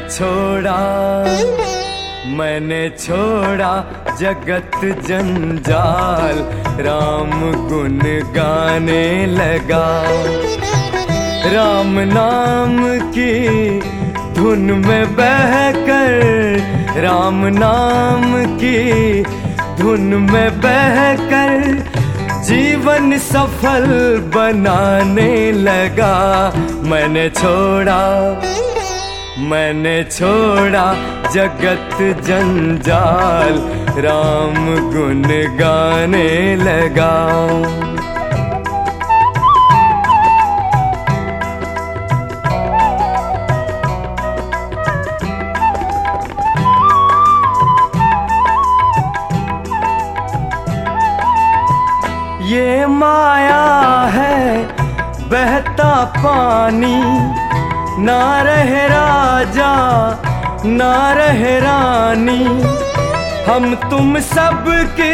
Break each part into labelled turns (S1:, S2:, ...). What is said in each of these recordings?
S1: छोड़ा, मैंने छोड़ा जगत जंजाल, राम गुन गाने लगा। राम नाम की धुन में बहकर, राम नाम की धुन में बहकर जीवन सफल बनाने लगा। मैंने छोड़ा मैंने छोड़ा जगत जंजाल राम गुन गाने लगा। ये माया है बहता पानी ना रहे राजा, ना रहे रानी। हम तुम सब की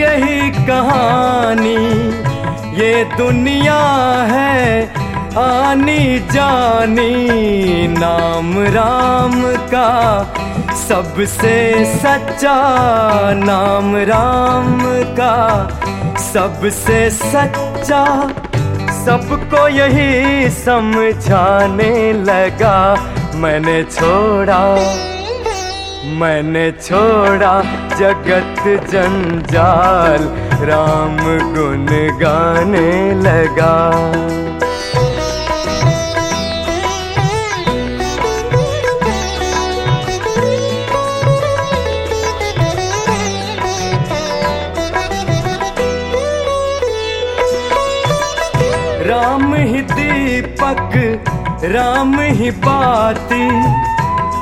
S1: यही कहानी। ये दुनिया है आनी जानी। नाम राम का सबसे सच्चा, नाम राम का सबसे सच्चा सबको यही समझाने लगा। मैंने छोड़ा मैंने छोड़ा जगत जंजाल। राम गुण गाने लगा। राम ही दीपक, राम ही बाती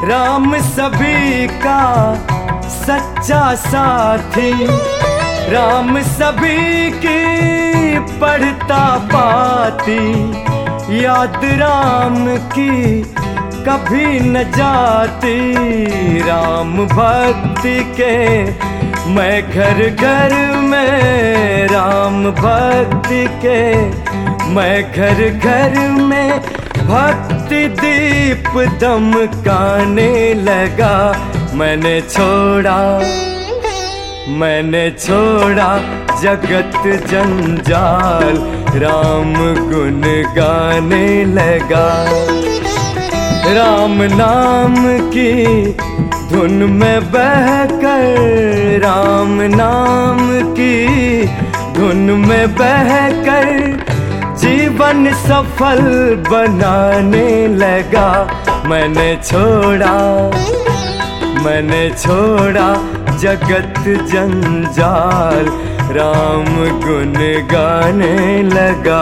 S1: राम सभी का सच्चा साथी। राम सभी की पढ़ता पाती, याद राम की कभी न जाती। राम भक्ति के मैं घर घर में राम भक्ति के मैं घर घर में भक्ति दीप दमकाने लगा। मैंने छोड़ा मैंने छोड़ा जगत जंजाल, राम गुन गाने लगा। राम नाम की धुन में बहकर, राम नाम की धुन में बहकर जीवन सफल बनाने लगा। मैंने छोड़ा मैंने छोड़ा जगत जंजाल। राम गुन गाने लगा।